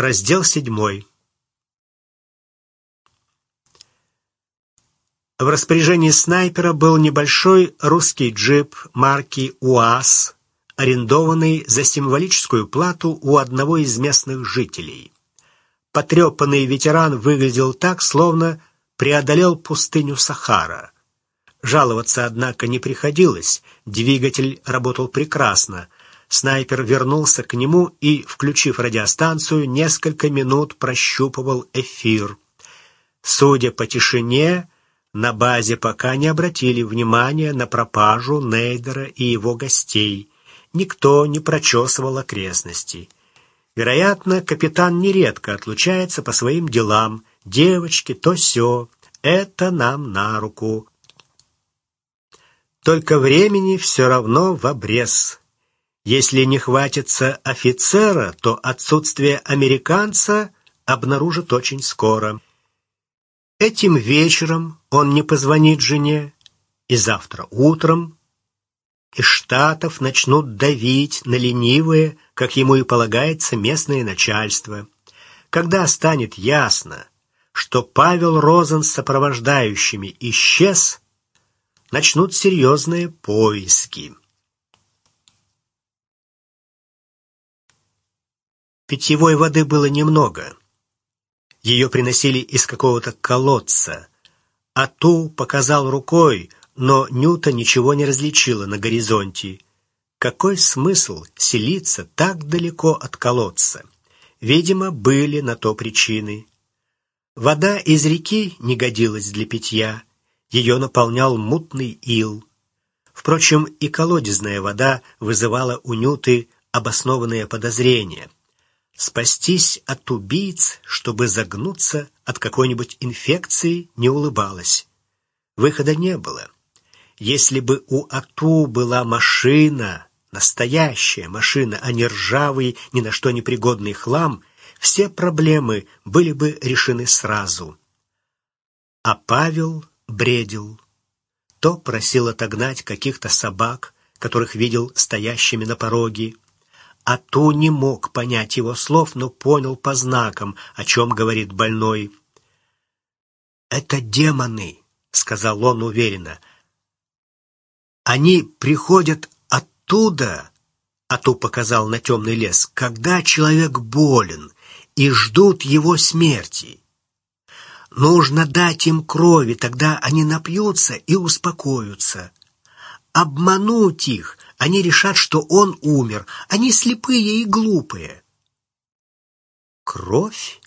Раздел седьмой. В распоряжении снайпера был небольшой русский джип марки УАЗ, арендованный за символическую плату у одного из местных жителей. Потрепанный ветеран выглядел так, словно преодолел пустыню Сахара. Жаловаться, однако, не приходилось, двигатель работал прекрасно. Снайпер вернулся к нему и, включив радиостанцию, несколько минут прощупывал эфир. Судя по тишине, на базе пока не обратили внимания на пропажу Нейдера и его гостей. Никто не прочесывал окрестности. Вероятно, капитан нередко отлучается по своим делам. Девочки, то все. Это нам на руку. Только времени все равно в обрез. Если не хватится офицера, то отсутствие американца обнаружат очень скоро. Этим вечером он не позвонит жене, и завтра утром из Штатов начнут давить на ленивые, как ему и полагается, местное начальство. Когда станет ясно, что Павел Розен с сопровождающими исчез, начнут серьезные поиски. Питьевой воды было немного. Ее приносили из какого-то колодца. а ту показал рукой, но Нюта ничего не различила на горизонте. Какой смысл селиться так далеко от колодца? Видимо, были на то причины. Вода из реки не годилась для питья. Ее наполнял мутный ил. Впрочем, и колодезная вода вызывала у Нюты обоснованные подозрения — Спастись от убийц, чтобы загнуться от какой-нибудь инфекции, не улыбалась. Выхода не было. Если бы у Ату была машина, настоящая машина, а не ржавый, ни на что не пригодный хлам, все проблемы были бы решены сразу. А Павел бредил. То просил отогнать каких-то собак, которых видел стоящими на пороге, а ту не мог понять его слов, но понял по знакам, о чем говорит больной. «Это демоны», — сказал он уверенно. «Они приходят оттуда», — Ату показал на темный лес, — «когда человек болен и ждут его смерти. Нужно дать им крови, тогда они напьются и успокоятся. Обмануть их, они решат, что он умер. Они слепые и глупые. Кровь?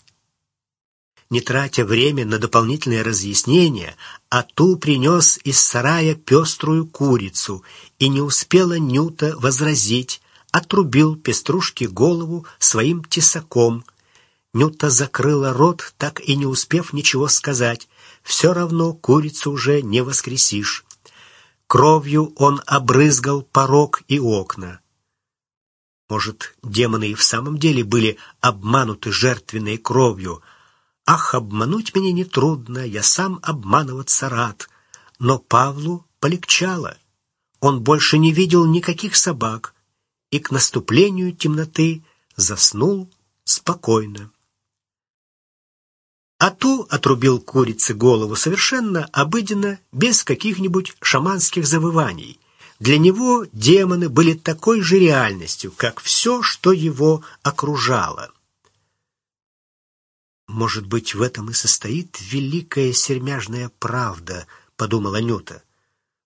Не тратя время на дополнительные разъяснения, Ату принес из сарая пеструю курицу, и не успела Нюта возразить, отрубил пеструшке голову своим тесаком. Нюта закрыла рот, так и не успев ничего сказать. Все равно курицу уже не воскресишь. Кровью он обрызгал порог и окна. Может, демоны и в самом деле были обмануты жертвенной кровью. Ах, обмануть меня нетрудно, я сам обманываться рад. Но Павлу полегчало. Он больше не видел никаких собак и к наступлению темноты заснул спокойно. Ату отрубил курице голову совершенно обыденно, без каких-нибудь шаманских завываний. Для него демоны были такой же реальностью, как все, что его окружало. «Может быть, в этом и состоит великая сермяжная правда», — подумала Нюта.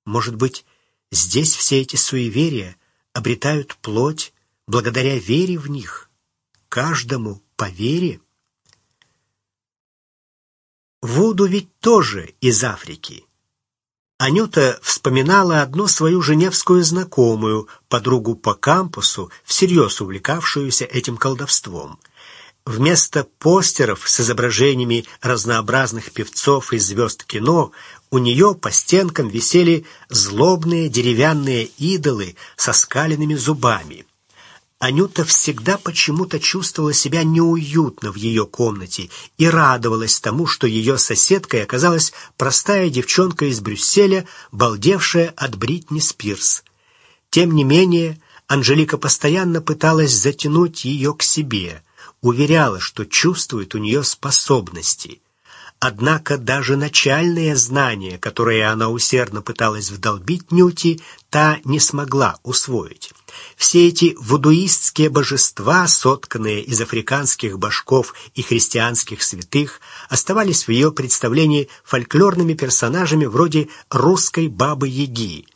«Может быть, здесь все эти суеверия обретают плоть благодаря вере в них, каждому по вере?» Вуду ведь тоже из Африки. Анюта вспоминала одну свою женевскую знакомую, подругу по кампусу, всерьез увлекавшуюся этим колдовством. Вместо постеров с изображениями разнообразных певцов и звезд кино у нее по стенкам висели злобные деревянные идолы со скаленными зубами. Анюта всегда почему-то чувствовала себя неуютно в ее комнате и радовалась тому, что ее соседкой оказалась простая девчонка из Брюсселя, балдевшая от Бритни Спирс. Тем не менее, Анжелика постоянно пыталась затянуть ее к себе. уверяла, что чувствует у нее способности. Однако даже начальные знания, которые она усердно пыталась вдолбить Нюти, та не смогла усвоить. Все эти вудуистские божества, сотканные из африканских башков и христианских святых, оставались в ее представлении фольклорными персонажами вроде русской бабы-яги.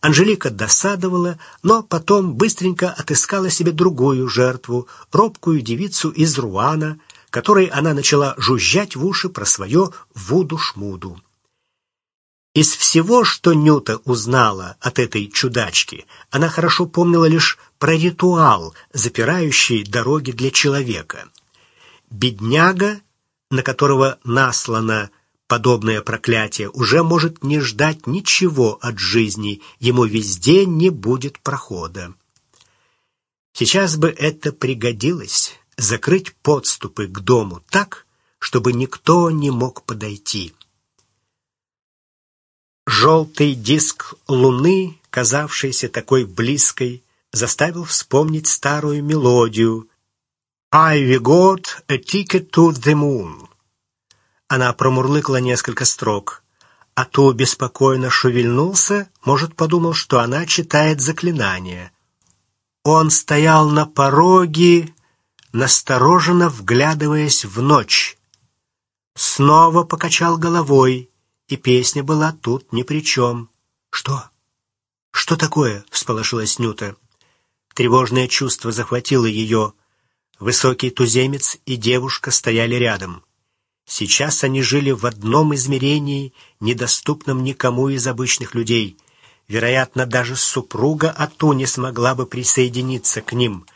Анжелика досадовала, но потом быстренько отыскала себе другую жертву, робкую девицу из Руана, которой она начала жужжать в уши про свое вуду-шмуду. Из всего, что Нюта узнала от этой чудачки, она хорошо помнила лишь про ритуал, запирающий дороги для человека. Бедняга, на которого наслано подобное проклятие, уже может не ждать ничего от жизни, ему везде не будет прохода. Сейчас бы это пригодилось — закрыть подступы к дому так, чтобы никто не мог подойти. Желтый диск луны, казавшийся такой близкой, заставил вспомнить старую мелодию «I've got a ticket to the moon». Она промурлыкала несколько строк, а то беспокойно шевельнулся, может, подумал, что она читает заклинание. Он стоял на пороге, настороженно вглядываясь в ночь. Снова покачал головой, и песня была тут ни при чем. «Что? Что такое?» — всполошилась Нюта. Тревожное чувство захватило ее. Высокий туземец и девушка стояли рядом. Сейчас они жили в одном измерении, недоступном никому из обычных людей. Вероятно, даже супруга Ату не смогла бы присоединиться к ним.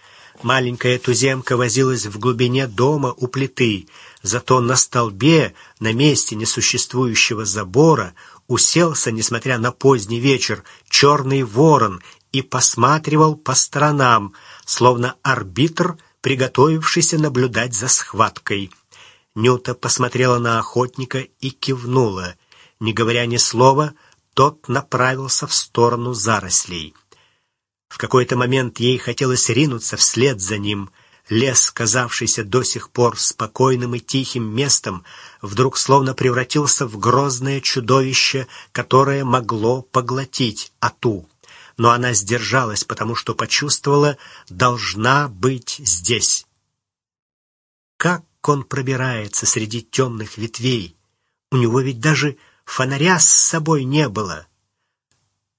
Маленькая туземка возилась в глубине дома у плиты — Зато на столбе, на месте несуществующего забора, уселся, несмотря на поздний вечер, черный ворон и посматривал по сторонам, словно арбитр, приготовившийся наблюдать за схваткой. Нюта посмотрела на охотника и кивнула. Не говоря ни слова, тот направился в сторону зарослей. В какой-то момент ей хотелось ринуться вслед за ним — Лес, казавшийся до сих пор спокойным и тихим местом, вдруг словно превратился в грозное чудовище, которое могло поглотить Ату. Но она сдержалась, потому что почувствовала, должна быть здесь. Как он пробирается среди темных ветвей? У него ведь даже фонаря с собой не было.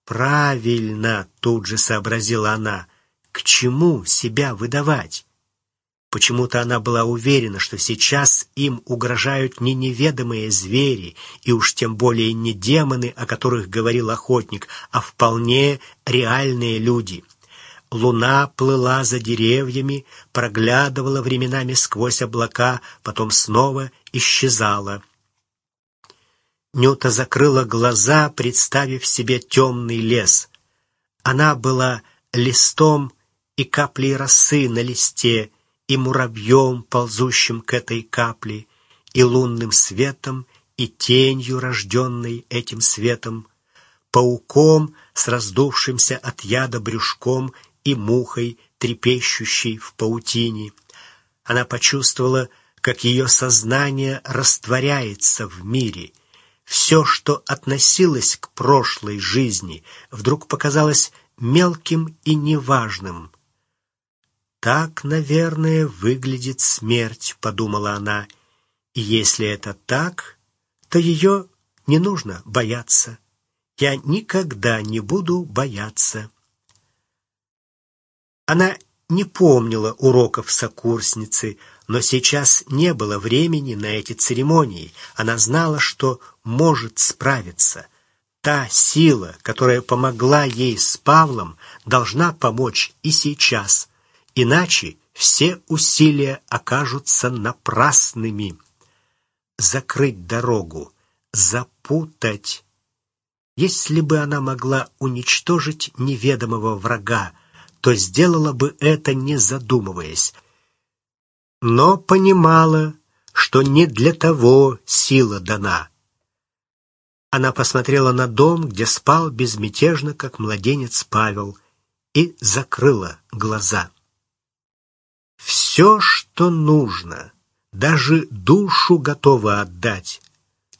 Правильно, тут же сообразила она, к чему себя выдавать? Почему-то она была уверена, что сейчас им угрожают не неведомые звери, и уж тем более не демоны, о которых говорил охотник, а вполне реальные люди. Луна плыла за деревьями, проглядывала временами сквозь облака, потом снова исчезала. Нюта закрыла глаза, представив себе темный лес. Она была листом и каплей росы на листе, и муравьем, ползущим к этой капле, и лунным светом, и тенью, рожденной этим светом, пауком с раздувшимся от яда брюшком и мухой, трепещущей в паутине. Она почувствовала, как ее сознание растворяется в мире. Все, что относилось к прошлой жизни, вдруг показалось мелким и неважным. «Так, наверное, выглядит смерть», — подумала она. «И если это так, то ее не нужно бояться. Я никогда не буду бояться». Она не помнила уроков сокурсницы, но сейчас не было времени на эти церемонии. Она знала, что может справиться. Та сила, которая помогла ей с Павлом, должна помочь и сейчас — Иначе все усилия окажутся напрасными. Закрыть дорогу, запутать. Если бы она могла уничтожить неведомого врага, то сделала бы это, не задумываясь. Но понимала, что не для того сила дана. Она посмотрела на дом, где спал безмятежно, как младенец Павел, и закрыла глаза. Все, что нужно, даже душу готова отдать,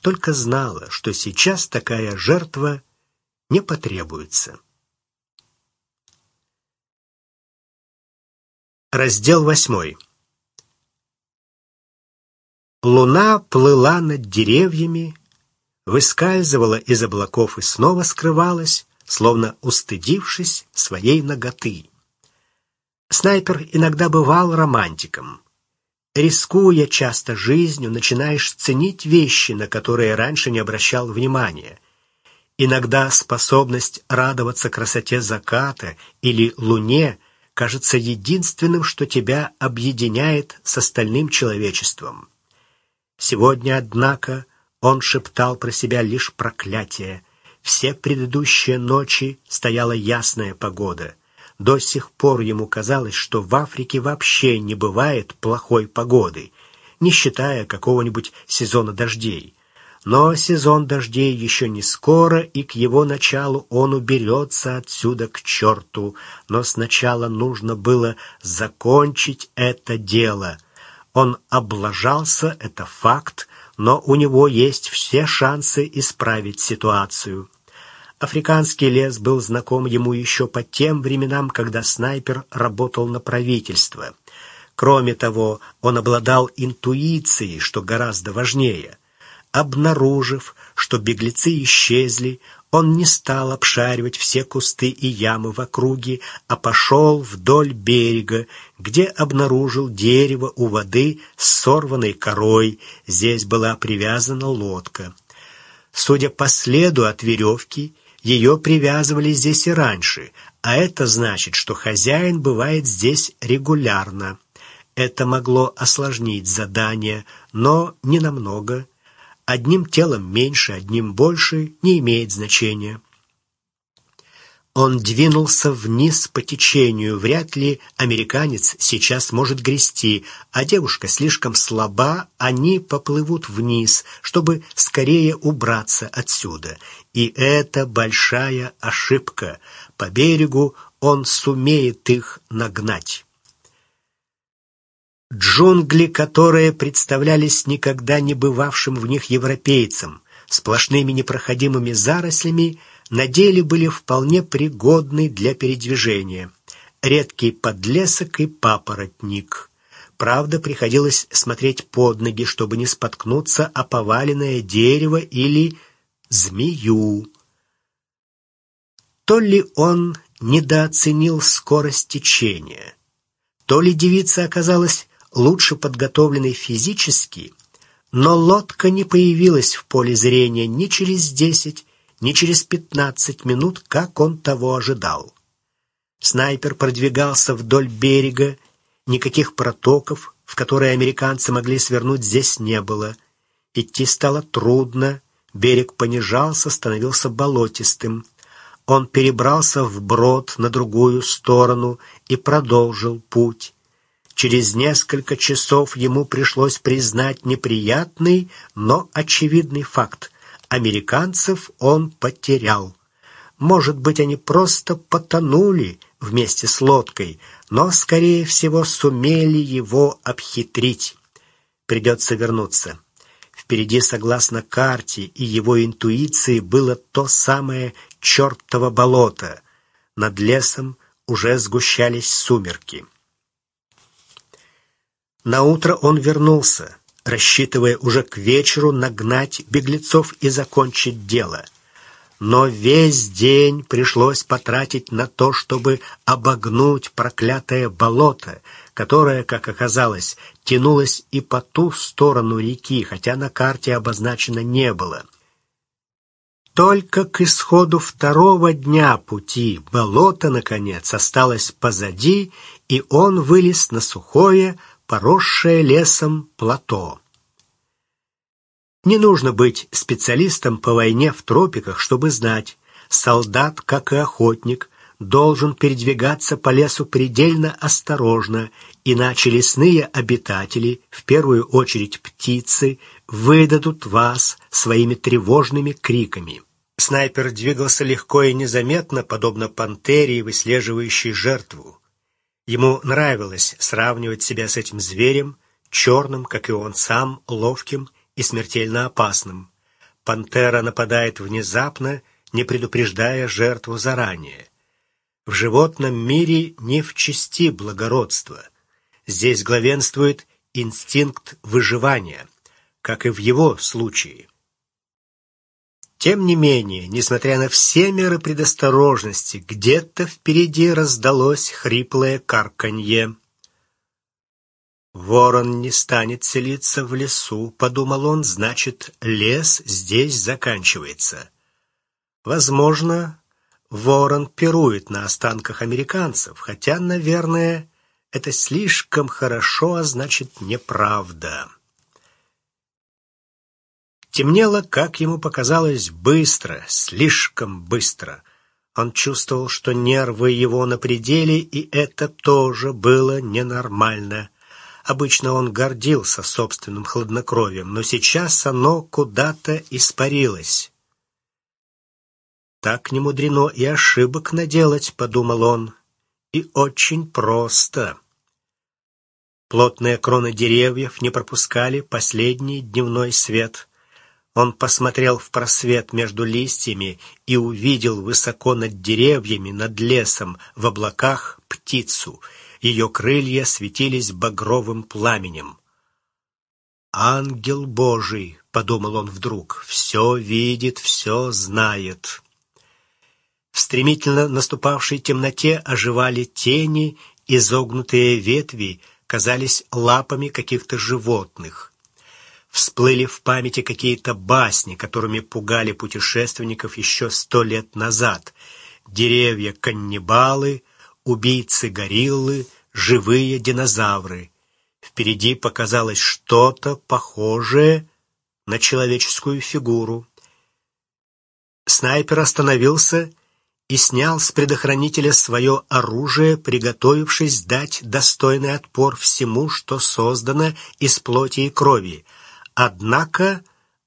только знала, что сейчас такая жертва не потребуется. Раздел восьмой. Луна плыла над деревьями, выскальзывала из облаков и снова скрывалась, словно устыдившись своей ноготы. Снайпер иногда бывал романтиком. Рискуя часто жизнью, начинаешь ценить вещи, на которые раньше не обращал внимания. Иногда способность радоваться красоте заката или луне кажется единственным, что тебя объединяет с остальным человечеством. Сегодня, однако, он шептал про себя лишь проклятие. Все предыдущие ночи стояла ясная погода. До сих пор ему казалось, что в Африке вообще не бывает плохой погоды, не считая какого-нибудь сезона дождей. Но сезон дождей еще не скоро, и к его началу он уберется отсюда к черту. Но сначала нужно было закончить это дело. Он облажался, это факт, но у него есть все шансы исправить ситуацию. Африканский лес был знаком ему еще по тем временам, когда снайпер работал на правительство. Кроме того, он обладал интуицией, что гораздо важнее. Обнаружив, что беглецы исчезли, он не стал обшаривать все кусты и ямы в округе, а пошел вдоль берега, где обнаружил дерево у воды с сорванной корой. Здесь была привязана лодка. Судя по следу от веревки, ее привязывали здесь и раньше, а это значит, что хозяин бывает здесь регулярно. Это могло осложнить задание, но не намного. Одним телом меньше, одним больше не имеет значения. Он двинулся вниз по течению. Вряд ли американец сейчас может грести, а девушка слишком слаба, они поплывут вниз, чтобы скорее убраться отсюда. И это большая ошибка. По берегу он сумеет их нагнать. Джунгли, которые представлялись никогда не бывавшим в них европейцам, сплошными непроходимыми зарослями, на деле были вполне пригодны для передвижения. Редкий подлесок и папоротник. Правда, приходилось смотреть под ноги, чтобы не споткнуться о поваленное дерево или змею. То ли он недооценил скорость течения, то ли девица оказалась лучше подготовленной физически, но лодка не появилась в поле зрения ни через десять, ни через пятнадцать минут, как он того ожидал. Снайпер продвигался вдоль берега, никаких протоков, в которые американцы могли свернуть, здесь не было. Идти стало трудно, берег понижался, становился болотистым. Он перебрался вброд на другую сторону и продолжил путь. Через несколько часов ему пришлось признать неприятный, но очевидный факт. Американцев он потерял. Может быть, они просто потонули вместе с лодкой, но, скорее всего, сумели его обхитрить. Придется вернуться. Впереди, согласно карте и его интуиции, было то самое чертово болото. Над лесом уже сгущались сумерки. На утро он вернулся, рассчитывая уже к вечеру нагнать беглецов и закончить дело. Но весь день пришлось потратить на то, чтобы обогнуть проклятое болото, которое, как оказалось, тянулось и по ту сторону реки, хотя на карте обозначено не было. Только к исходу второго дня пути болото, наконец, осталось позади, и он вылез на сухое, поросшее лесом плато. Не нужно быть специалистом по войне в тропиках, чтобы знать, солдат, как и охотник, должен передвигаться по лесу предельно осторожно, иначе лесные обитатели, в первую очередь птицы, выдадут вас своими тревожными криками. Снайпер двигался легко и незаметно, подобно пантере, выслеживающей жертву. Ему нравилось сравнивать себя с этим зверем, черным, как и он сам, ловким и смертельно опасным. Пантера нападает внезапно, не предупреждая жертву заранее. В животном мире не в чести благородства. Здесь главенствует инстинкт выживания, как и в его случае. Тем не менее, несмотря на все меры предосторожности, где-то впереди раздалось хриплое карканье. «Ворон не станет селиться в лесу», — подумал он, — «значит, лес здесь заканчивается». Возможно, ворон пирует на останках американцев, хотя, наверное, это слишком хорошо, а значит, неправда. Темнело, как ему показалось, быстро, слишком быстро. Он чувствовал, что нервы его на пределе, и это тоже было ненормально. Обычно он гордился собственным хладнокровием, но сейчас оно куда-то испарилось. «Так не мудрено и ошибок наделать», — подумал он, — «и очень просто». Плотные кроны деревьев не пропускали последний дневной свет — он посмотрел в просвет между листьями и увидел высоко над деревьями, над лесом, в облаках птицу. Ее крылья светились багровым пламенем. «Ангел Божий!» — подумал он вдруг. «Все видит, все знает». В стремительно наступавшей темноте оживали тени, изогнутые ветви казались лапами каких-то животных. Всплыли в памяти какие-то басни, которыми пугали путешественников еще сто лет назад. Деревья-каннибалы, убийцы-гориллы, живые динозавры. Впереди показалось что-то похожее на человеческую фигуру. Снайпер остановился и снял с предохранителя свое оружие, приготовившись дать достойный отпор всему, что создано из плоти и крови — Однако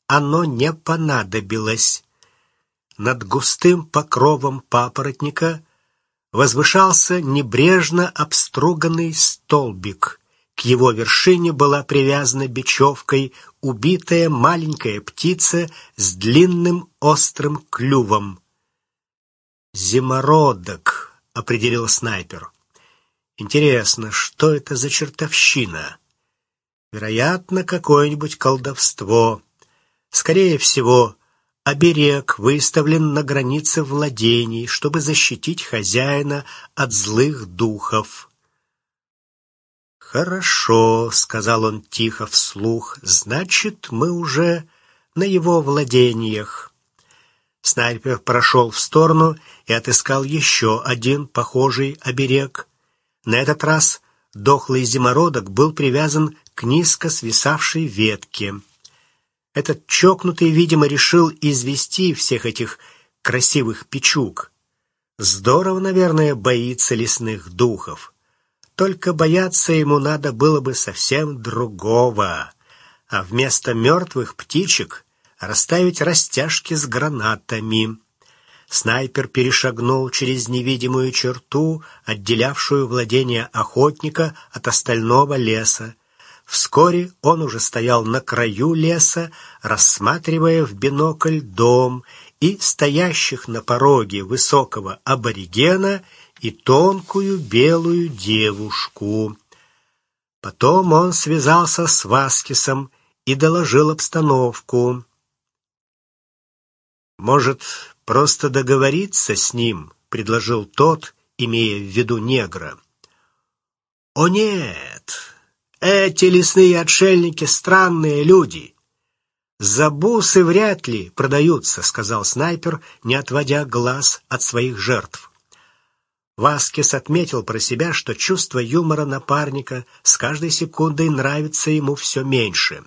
оно не понадобилось. Над густым покровом папоротника возвышался небрежно обструганный столбик. К его вершине была привязана бечевкой убитая маленькая птица с длинным острым клювом. «Зимородок», — определил снайпер. «Интересно, что это за чертовщина?» Вероятно, какое-нибудь колдовство. Скорее всего, оберег выставлен на границе владений, чтобы защитить хозяина от злых духов. «Хорошо», — сказал он тихо вслух, — «значит, мы уже на его владениях». Снайпер прошел в сторону и отыскал еще один похожий оберег. На этот раз дохлый зимородок был привязан к низко свисавшей ветке. Этот чокнутый, видимо, решил извести всех этих красивых печук. Здорово, наверное, боится лесных духов. Только бояться ему надо было бы совсем другого. А вместо мертвых птичек расставить растяжки с гранатами. Снайпер перешагнул через невидимую черту, отделявшую владение охотника от остального леса, Вскоре он уже стоял на краю леса, рассматривая в бинокль дом и стоящих на пороге высокого аборигена и тонкую белую девушку. Потом он связался с Васкисом и доложил обстановку. «Может, просто договориться с ним?» — предложил тот, имея в виду негра. «О нет!» Эти лесные отшельники — странные люди. За бусы вряд ли продаются, — сказал снайпер, не отводя глаз от своих жертв. Васкес отметил про себя, что чувство юмора напарника с каждой секундой нравится ему все меньше.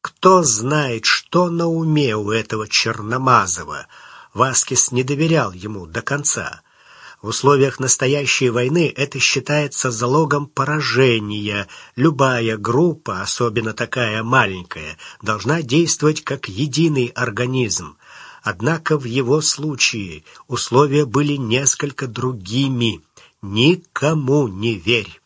Кто знает, что на уме у этого Черномазова. Васкес не доверял ему до конца. В условиях настоящей войны это считается залогом поражения. Любая группа, особенно такая маленькая, должна действовать как единый организм. Однако в его случае условия были несколько другими. Никому не верь.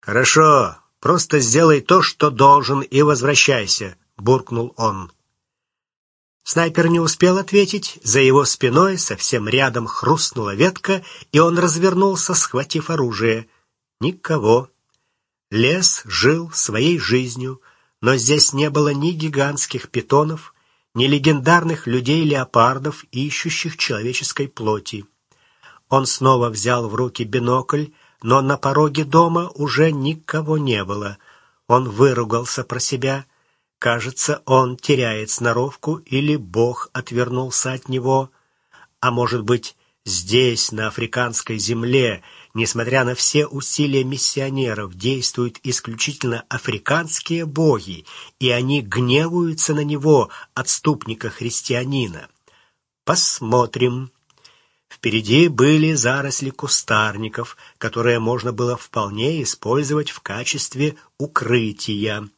Хорошо, просто сделай то, что должен, и возвращайся, буркнул он. Снайпер не успел ответить, за его спиной совсем рядом хрустнула ветка, и он развернулся, схватив оружие. Никого. Лес жил своей жизнью, но здесь не было ни гигантских питонов, ни легендарных людей-леопардов, ищущих человеческой плоти. Он снова взял в руки бинокль, но на пороге дома уже никого не было. Он выругался про себя. Кажется, он теряет сноровку или Бог отвернулся от него. А может быть, здесь, на африканской земле, несмотря на все усилия миссионеров, действуют исключительно африканские боги, и они гневаются на него, отступника-христианина. Посмотрим. Впереди были заросли кустарников, которые можно было вполне использовать в качестве укрытия.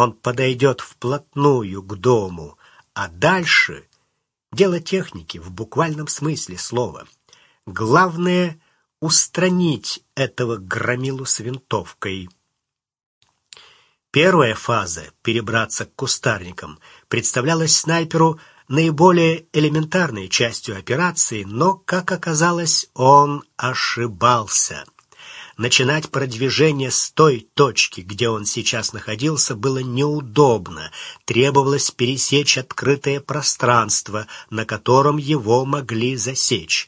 Он подойдет вплотную к дому, а дальше дело техники в буквальном смысле слова. Главное устранить этого громилу с винтовкой. Первая фаза перебраться к кустарникам представлялась снайперу наиболее элементарной частью операции, но, как оказалось, он ошибался. Начинать продвижение с той точки, где он сейчас находился, было неудобно. Требовалось пересечь открытое пространство, на котором его могли засечь.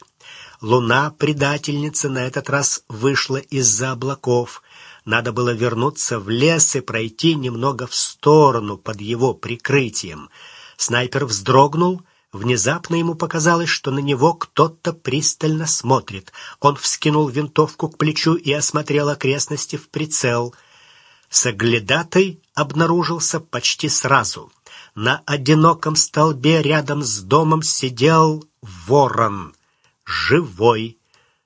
Луна-предательница на этот раз вышла из-за облаков. Надо было вернуться в лес и пройти немного в сторону под его прикрытием — Снайпер вздрогнул. Внезапно ему показалось, что на него кто-то пристально смотрит. Он вскинул винтовку к плечу и осмотрел окрестности в прицел. Соглядатай обнаружился почти сразу. На одиноком столбе рядом с домом сидел ворон. Живой.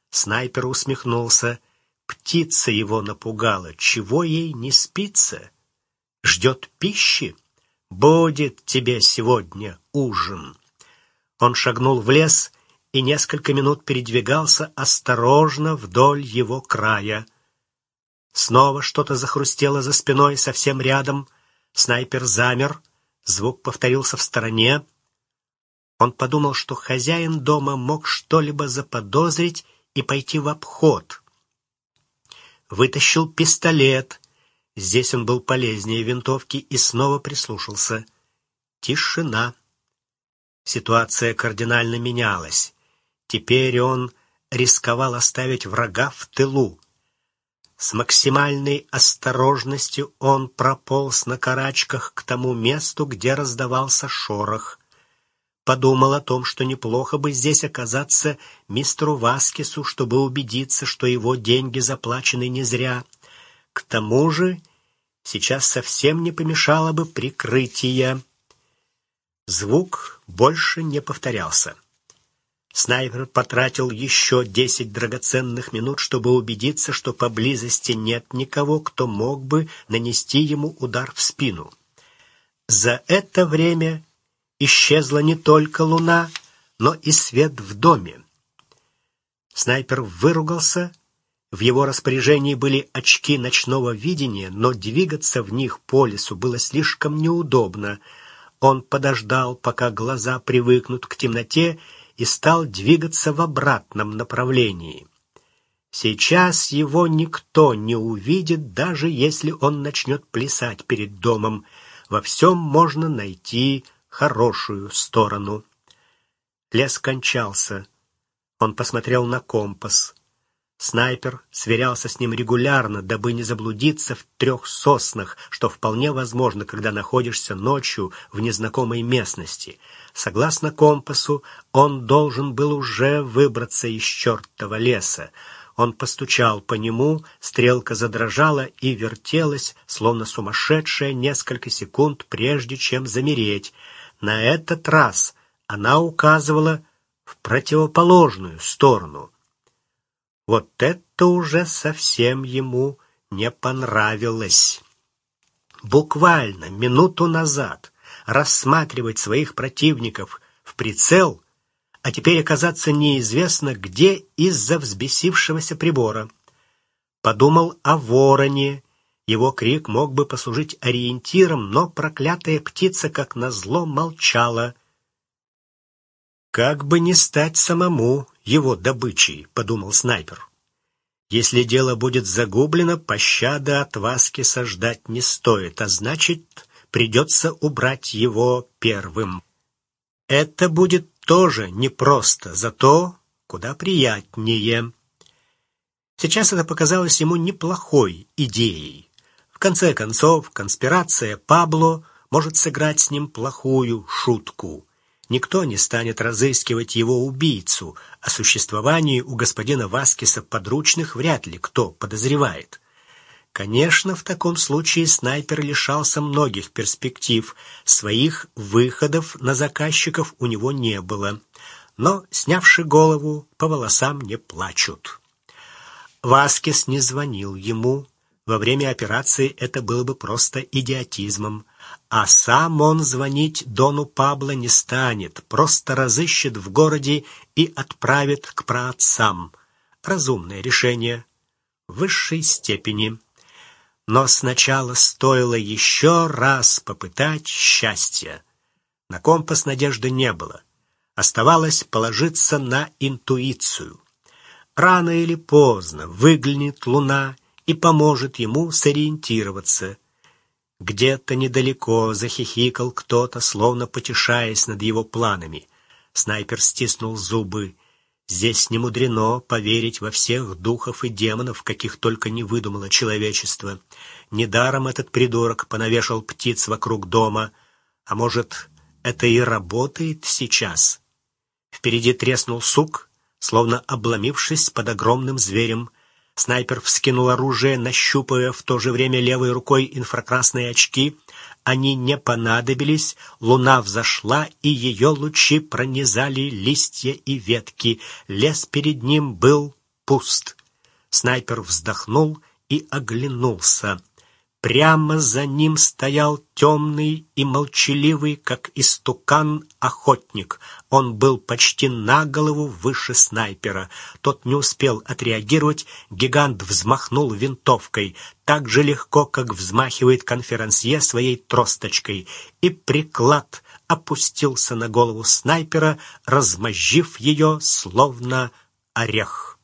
Снайпер усмехнулся. Птица его напугала. Чего ей не спится? Ждет пищи? Будет тебе сегодня ужин. Он шагнул в лес и несколько минут передвигался осторожно вдоль его края. Снова что-то захрустело за спиной совсем рядом. Снайпер замер, звук повторился в стороне. Он подумал, что хозяин дома мог что-либо заподозрить и пойти в обход. Вытащил пистолет Здесь он был полезнее винтовки и снова прислушался. Тишина. Ситуация кардинально менялась. Теперь он рисковал оставить врага в тылу. С максимальной осторожностью он прополз на карачках к тому месту, где раздавался шорох. Подумал о том, что неплохо бы здесь оказаться мистеру Васкису, чтобы убедиться, что его деньги заплачены не зря. К тому же сейчас совсем не помешало бы прикрытие. Звук больше не повторялся. Снайпер потратил еще десять драгоценных минут, чтобы убедиться, что поблизости нет никого, кто мог бы нанести ему удар в спину. За это время исчезла не только луна, но и свет в доме. Снайпер выругался в его распоряжении были очки ночного видения, но двигаться в них по лесу было слишком неудобно. Он подождал, пока глаза привыкнут к темноте, и стал двигаться в обратном направлении. Сейчас его никто не увидит, даже если он начнет плясать перед домом. Во всем можно найти хорошую сторону. Лес кончался. Он посмотрел на компас. Снайпер сверялся с ним регулярно, дабы не заблудиться в трех соснах, что вполне возможно, когда находишься ночью в незнакомой местности. Согласно компасу, он должен был уже выбраться из чертова леса. Он постучал по нему, стрелка задрожала и вертелась, словно сумасшедшая, несколько секунд, прежде чем замереть. На этот раз она указывала в противоположную сторону — вот это уже совсем ему не понравилось. Буквально минуту назад рассматривать своих противников в прицел а теперь оказаться неизвестно где из-за взбесившегося прибора. Подумал о вороне. Его крик мог бы послужить ориентиром, но проклятая птица, как назло, молчала. «Как бы не стать самому его добычей», — подумал снайпер. «Если дело будет загублено, пощады от Васкиса ждать не стоит, а значит, придется убрать его первым. Это будет тоже непросто, зато куда приятнее». Сейчас это показалось ему неплохой идеей. В конце концов, конспирация Пабло может сыграть с ним плохую шутку. Никто не станет разыскивать его убийцу. О существовании у господина Васкиса подручных вряд ли кто подозревает. Конечно, в таком случае снайпер лишался многих перспектив. Своих выходов на заказчиков у него не было. Но, снявши голову, по волосам не плачут. Васкес не звонил ему. Во время операции это было бы просто идиотизмом. А сам он звонить Дону Пабло не станет, просто разыщет в городе и отправит к праотцам. Разумное решение. В высшей степени. Но сначала стоило еще раз попытать счастье. На компас надежды не было. Оставалось положиться на интуицию. Рано или поздно выглянет луна и поможет ему сориентироваться. Где-то недалеко захихикал кто-то, словно потешаясь над его планами. Снайпер стиснул зубы. Здесь не мудрено поверить во всех духов и демонов, каких только не выдумало человечество. Недаром этот придурок понавешал птиц вокруг дома. А может, это и работает сейчас? Впереди треснул сук, словно обломившись под огромным зверем. Снайпер вскинул оружие, нащупывая в то же время левой рукой инфракрасные очки. Они не понадобились, луна взошла, и ее лучи пронизали листья и ветки. Лес перед ним был пуст. Снайпер вздохнул и оглянулся. Прямо за ним стоял темный и молчаливый, как истукан, охотник. Он был почти на голову выше снайпера. Тот не успел отреагировать, гигант взмахнул винтовкой, так же легко, как взмахивает конферансье своей тросточкой, и приклад опустился на голову снайпера, размозжив ее, словно орех.